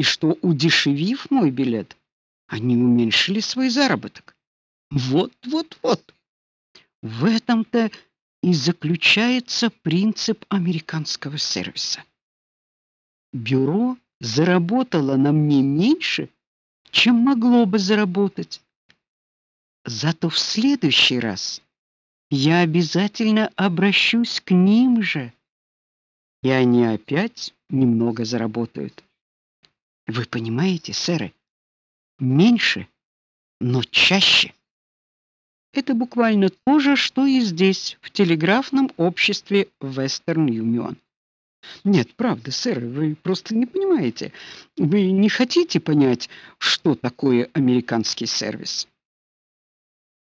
и что удешевив мой билет, они уменьшили свой заработок. Вот, вот, вот. В этом-то и заключается принцип американского сервиса. Бюро заработало на мне меньше, чем могло бы заработать. Зато в следующий раз я обязательно обращусь к ним же, и они опять немного заработают. Вы понимаете, сэры? Меньше, но чаще. Это буквально то же, что и здесь, в телеграфном обществе Western Union. Нет, правда, сэр, вы просто не понимаете. Вы не хотите понять, что такое американский сервис.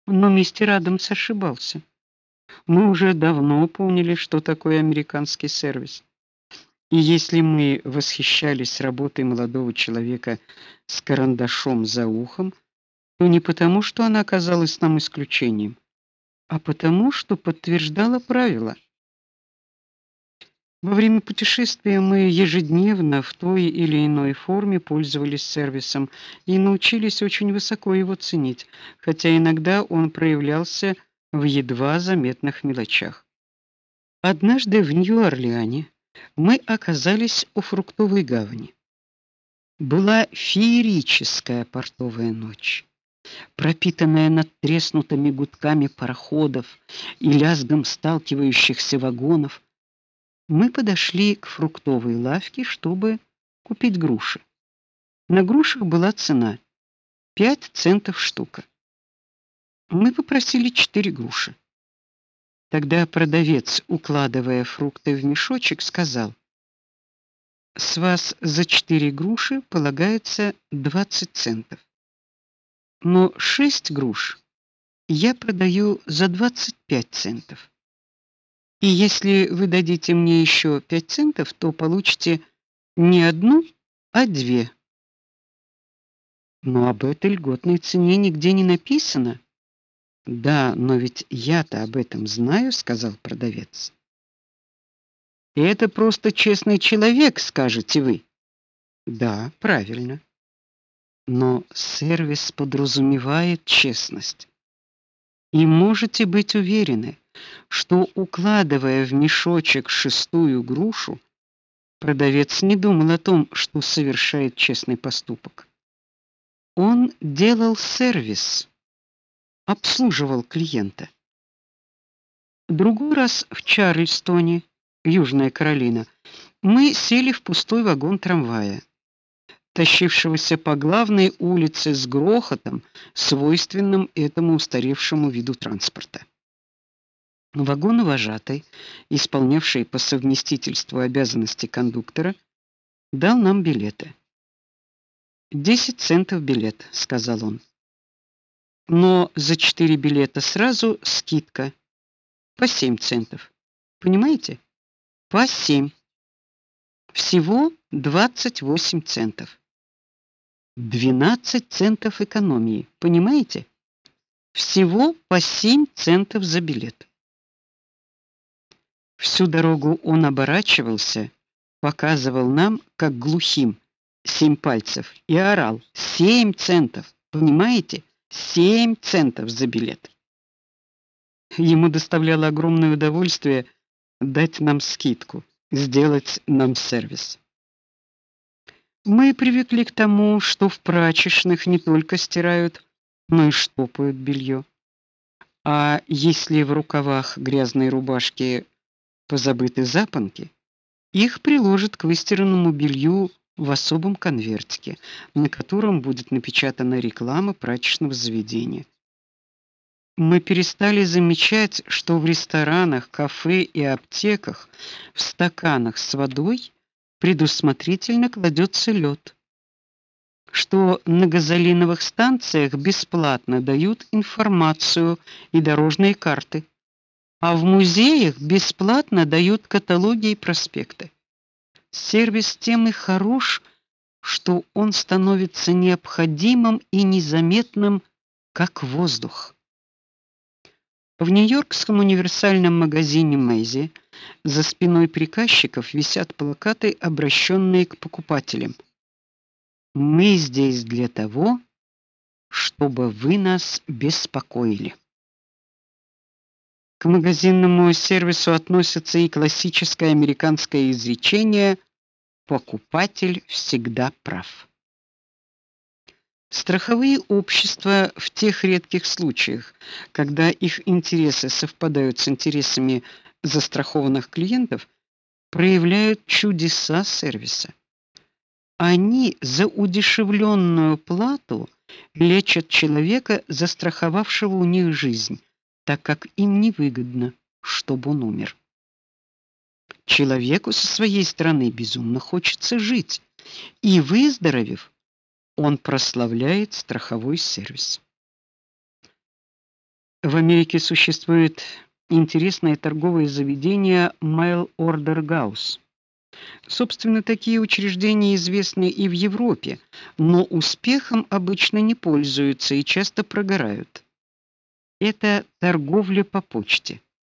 Но мистер Адамс ошибался. Мы уже давно поняли, что такое американский сервис. И если мы восхищались работой молодого человека с карандашом за ухом, то не потому, что она оказалась нам исключением, а потому, что подтверждала правила. Во время путешествия мы ежедневно в той или иной форме пользовались сервисом и научились очень высоко его ценить, хотя иногда он проявлялся в едва заметных мелочах. Однажды в Нью-Орлеане мы оказались у фруктовой гавани. Была феерическая портовая ночь, пропитанная надтреснутыми гудками пароходов и лязгом сталкивающихся вагонов. Мы подошли к фруктовой лавке, чтобы купить груши. На грушах была цена 5 центов штука. Мы попросили четыре груши. Тогда продавец, укладывая фрукты в мешочек, сказал: "С вас за четыре груши полагается 20 центов. Но шесть груш я продаю за 25 центов. И если вы дадите мне еще пять центов, то получите не одну, а две". Но об этой льготной цене нигде не написано. Да, но ведь я-то об этом знаю, сказал продавец. И это просто честный человек, скажете вы. Да, правильно. Но сервис подразумевает честность. И можете быть уверены, что укладывая в мешочек шестую грушу, продавец не думал о том, что совершает честный поступок. Он делал сервис обслуживал клиента. Другой раз в Чарльстоне, Южная Каролина, мы сели в пустой вагон трамвая, тащившегося по главной улице с грохотом, свойственным этому устаревшему виду транспорта. Вагоновожатый, исполнявший по совместительству обязанности кондуктора, дал нам билеты. «Десять центов билет», сказал он но за четыре билета сразу скидка по 7 центов. Понимаете? По 7. Всего 28 центов. 12 центов экономии, понимаете? Всего по 7 центов за билет. Всю дорогу он оборачивался, показывал нам, как глухим, семь пальцев и орал: "7 центов". Понимаете? Семь центов за билет. Ему доставляло огромное удовольствие дать нам скидку, сделать нам сервис. Мы привыкли к тому, что в прачечных не только стирают, но и штопают белье. А если в рукавах грязной рубашки позабыты запонки, их приложат к выстиранному белью в особом конвертике, на котором будет напечатана реклама прачечного заведения. Мы перестали замечать, что в ресторанах, кафе и аптеках в стаканах с водой предусмотрительно кладется лед, что на газолиновых станциях бесплатно дают информацию и дорожные карты, а в музеях бесплатно дают каталоги и проспекты. Сервис тем и хорош, что он становится необходимым и незаметным, как воздух. В Нью-Йоркском универсальном магазине Мэйзи за спиной приказчиков висят плакаты, обращенные к покупателям. Мы здесь для того, чтобы вы нас беспокоили. К магазинному сервису относится и классическое американское изречение покупатель всегда прав. Страховые общества в тех редких случаях, когда их интересы совпадают с интересами застрахованных клиентов, проявляют чудеса сервиса. Они за удешевленную плату лечат человека, застраховавшего у них жизнь, так как им невыгодно, чтобы он умер. Человеку со своей стороны безумно хочется жить, и выздоровев, он прославляет страховой сервис. В Америке существует интересное торговое заведение Mail Order House. Собственно, такие учреждения известны и в Европе, но успехом обычно не пользуются и часто прогорают. Это торговля по почте.